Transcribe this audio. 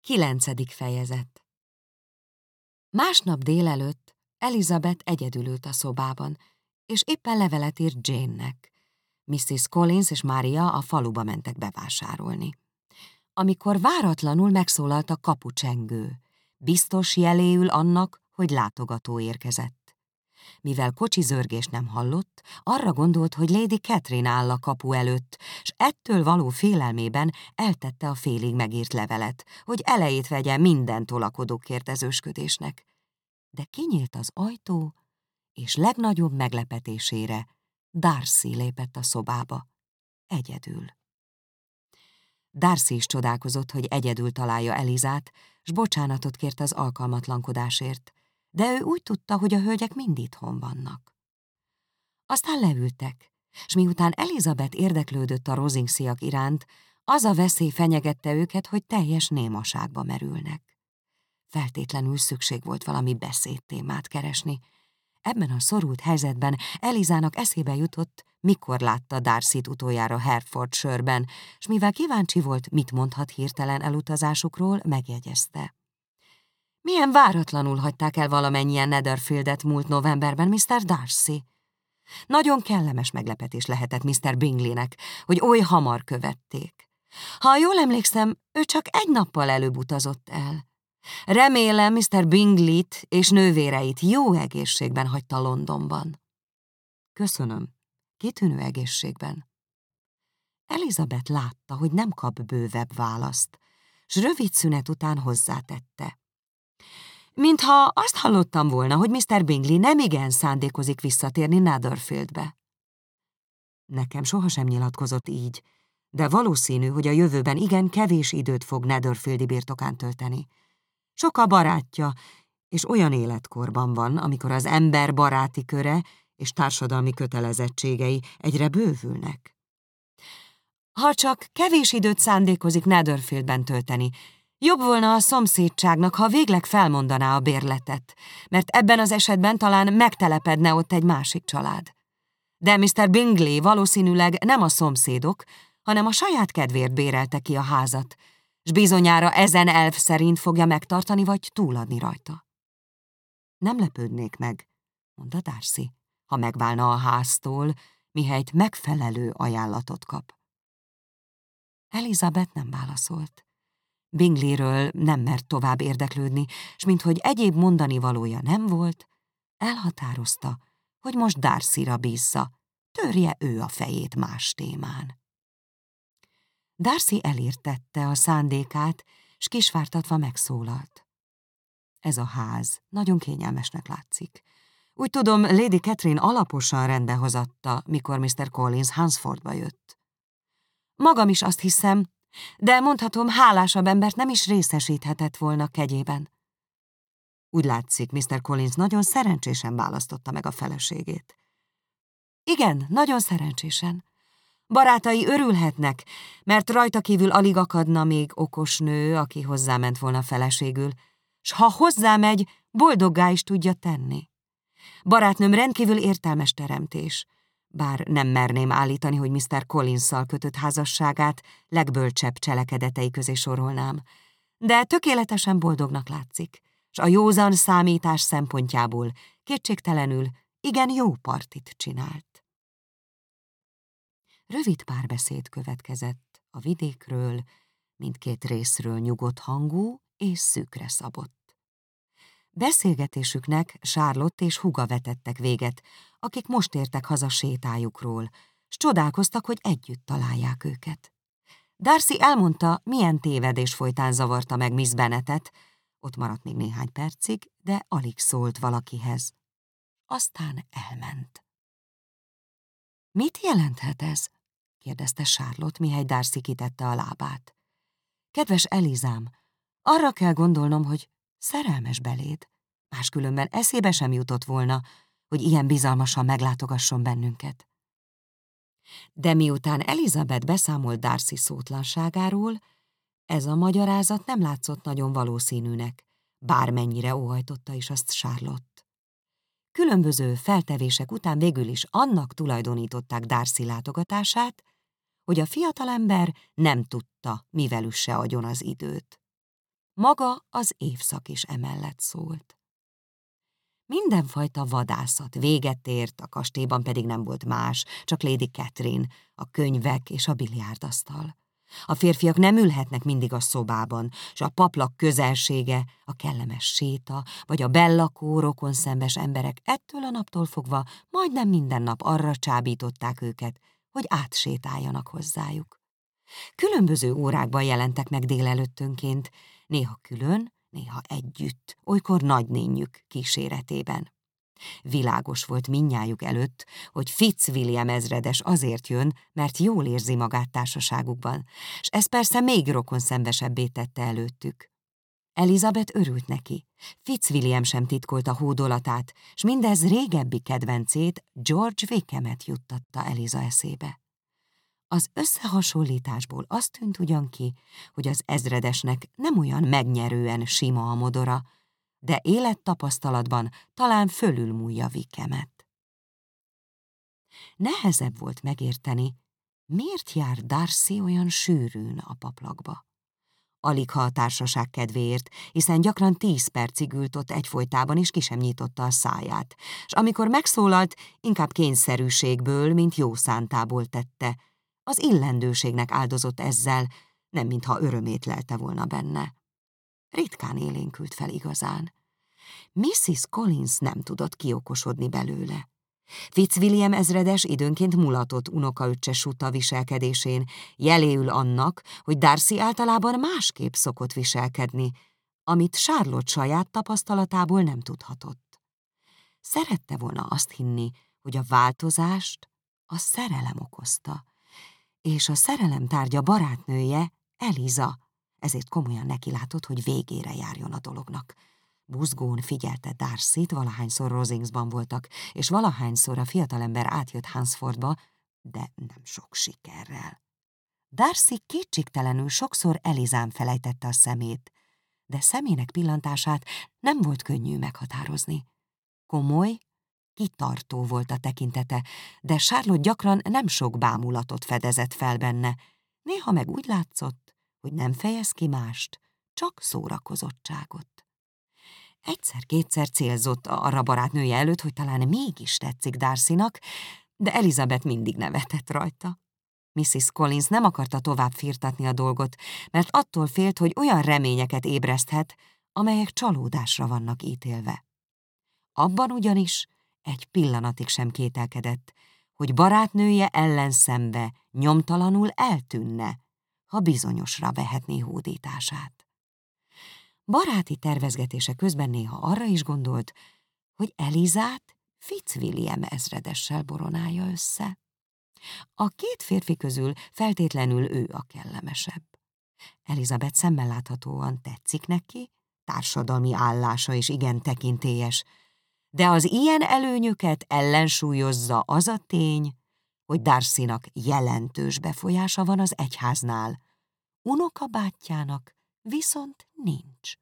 Kilencedik fejezet Másnap délelőtt Elizabeth egyedül ült a szobában, és éppen levelet írt Jane-nek. Mrs. Collins és Mária a faluba mentek bevásárolni. Amikor váratlanul megszólalt a kapucsengő, biztos jeléül annak, hogy látogató érkezett mivel kocsi zörgés nem hallott, arra gondolt, hogy Lady Catherine áll a kapu előtt, s ettől való félelmében eltette a félig megírt levelet, hogy elejét vegye minden tolakodó kérdezősködésnek. De kinyílt az ajtó, és legnagyobb meglepetésére Darcy lépett a szobába, egyedül. Darcy is csodálkozott, hogy egyedül találja Elizát, s bocsánatot kért az alkalmatlankodásért, de ő úgy tudta, hogy a hölgyek mind itthon vannak. Aztán leültek, és miután Elizabeth érdeklődött a rozingsziak iránt, az a veszély fenyegette őket, hogy teljes némaságba merülnek. Feltétlenül szükség volt valami beszédtémát keresni. Ebben a szorult helyzetben Elizának eszébe jutott, mikor látta Darcy-t utoljára Hertfordshire-ben, s mivel kíváncsi volt, mit mondhat hirtelen elutazásukról, megjegyezte. Milyen váratlanul hagyták el valamennyien Netherfieldet múlt novemberben, Mr. Darcy. Nagyon kellemes meglepetés lehetett Mr. Bingleynek, hogy oly hamar követték. Ha jól emlékszem, ő csak egy nappal előbb utazott el. Remélem Mr. Bingley-t és nővéreit jó egészségben hagyta Londonban. Köszönöm. Kitűnő egészségben. Elizabeth látta, hogy nem kap bővebb választ, s rövid szünet után hozzátette. Mintha azt hallottam volna, hogy Mr. Bingley nem igen szándékozik visszatérni Netherfieldbe. Nekem sohasem nyilatkozott így, de valószínű, hogy a jövőben igen kevés időt fog Netherfieldi birtokán tölteni. Sok a barátja, és olyan életkorban van, amikor az ember baráti köre és társadalmi kötelezettségei egyre bővülnek. Ha csak kevés időt szándékozik Netherfieldben tölteni, Jobb volna a szomszédságnak, ha végleg felmondaná a bérletet, mert ebben az esetben talán megtelepedne ott egy másik család. De Mr. Bingley valószínűleg nem a szomszédok, hanem a saját kedvéért bérelte ki a házat, s bizonyára ezen elv szerint fogja megtartani vagy túladni rajta. Nem lepődnék meg, mondta Darcy, ha megválna a háztól, mihelyt megfelelő ajánlatot kap. Elizabeth nem válaszolt. Bingleyről nem mert tovább érdeklődni, s minthogy egyéb mondani valója nem volt, elhatározta, hogy most Darcy-ra bízza, törje ő a fejét más témán. Darcy elértette a szándékát, s kisvártatva megszólalt. Ez a ház nagyon kényelmesnek látszik. Úgy tudom, Lady Catherine alaposan rendbehozatta, mikor Mr. Collins Hansfordba jött. Magam is azt hiszem, de mondhatom, hálásabb embert nem is részesíthetett volna kegyében. Úgy látszik, Mr. Collins nagyon szerencsésen választotta meg a feleségét. Igen, nagyon szerencsésen. Barátai örülhetnek, mert rajta kívül alig akadna még okos nő, aki hozzáment volna feleségül, s ha hozzámegy, boldoggá is tudja tenni. Barátnőm rendkívül értelmes teremtés, bár nem merném állítani, hogy Mr. Collins-szal kötött házasságát legbölcsebb cselekedetei közé sorolnám, de tökéletesen boldognak látszik, és a józan számítás szempontjából kétségtelenül igen jó partit csinált. Rövid párbeszéd következett a vidékről, mindkét részről nyugodt hangú és szűkre szabott. Beszélgetésüknek Charlotte és Huga vetettek véget, akik most értek haza sétájukról, s csodálkoztak, hogy együtt találják őket. Darcy elmondta, milyen tévedés folytán zavarta meg Miss Bennetet, ott maradt még néhány percig, de alig szólt valakihez. Aztán elment. Mit jelenthet ez? kérdezte Charlotte, mihely Darcy kitette a lábát. Kedves Elizám, arra kell gondolnom, hogy Szerelmes beléd. Máskülönben eszébe sem jutott volna, hogy ilyen bizalmasan meglátogasson bennünket. De miután Elizabeth beszámolt Darcy szótlanságáról, ez a magyarázat nem látszott nagyon valószínűnek, bármennyire óhajtotta is azt Charlotte. Különböző feltevések után végül is annak tulajdonították Darcy látogatását, hogy a fiatalember nem tudta, mivel üsse agyon az időt. Maga az évszak is emellett szólt. Mindenfajta vadászat véget ért, a kastélyban pedig nem volt más, csak Lady Catherine, a könyvek és a biliárdasztal. A férfiak nem ülhetnek mindig a szobában, s a paplak közelsége, a kellemes séta, vagy a bellakó, rokon szembes emberek ettől a naptól fogva majdnem minden nap arra csábították őket, hogy átsétáljanak hozzájuk. Különböző órákban jelentek meg délelőttönként, néha külön, néha együtt, olykor nagynényük kíséretében. Világos volt minnyájuk előtt, hogy Fitzwilliam ezredes azért jön, mert jól érzi magát társaságukban, és ez persze még rokon szembesebbé tette előttük. Elizabeth örült neki. Fitzwilliam sem titkolta hódolatát, s mindez régebbi kedvencét, George Wickhamet juttatta Eliza eszébe. Az összehasonlításból azt tűnt ugyan ki, hogy az ezredesnek nem olyan megnyerően sima a modora, de élettapasztalatban talán fölülmúlja Vikemet. Nehezebb volt megérteni, miért jár Darcy olyan sűrűn a paplakba. Alig ha a társaság kedvéért, hiszen gyakran tíz percig ült ott egyfolytában, és ki sem nyitotta a száját, és amikor megszólalt, inkább kényszerűségből, mint jó szántából tette. Az illendőségnek áldozott ezzel, nem mintha örömét lelte volna benne. Ritkán élénkült fel igazán. Mrs. Collins nem tudott kiokosodni belőle. Fitzwilliam ezredes időnként mulatott unokaöccse suta viselkedésén, jeléül annak, hogy Darcy általában másképp szokott viselkedni, amit Charlotte saját tapasztalatából nem tudhatott. Szerette volna azt hinni, hogy a változást a szerelem okozta, és a szerelem tárgya barátnője Eliza, ezért komolyan nekilátott, hogy végére járjon a dolognak. Buzgón figyelte Darcy-t, valahányszor Rosingsban voltak, és valahányszor a fiatalember átjött Hansfordba, de nem sok sikerrel. Darcy kétségtelenül sokszor Elizán felejtette a szemét, de szemének pillantását nem volt könnyű meghatározni. Komoly, kitartó volt a tekintete, de Charlotte gyakran nem sok bámulatot fedezett fel benne, néha meg úgy látszott, hogy nem fejez ki mást, csak szórakozottságot. Egyszer-kétszer célzott arra barátnője előtt, hogy talán mégis tetszik Darcynak, de Elizabeth mindig nevetett rajta. Mrs. Collins nem akarta tovább firtatni a dolgot, mert attól félt, hogy olyan reményeket ébreszthet, amelyek csalódásra vannak ítélve. Abban ugyanis egy pillanatig sem kételkedett, hogy barátnője ellenszembe nyomtalanul eltűnne, ha bizonyosra vehetné hódítását. Baráti tervezgetése közben néha arra is gondolt, hogy Elizát Fitzwilliam ezredessel boronálja össze. A két férfi közül feltétlenül ő a kellemesebb. Elizabeth szemmel láthatóan tetszik neki, társadalmi állása is igen tekintélyes, de az ilyen előnyöket ellensúlyozza az a tény, hogy Darcynak jelentős befolyása van az egyháznál, unokabátyjának viszont nincs.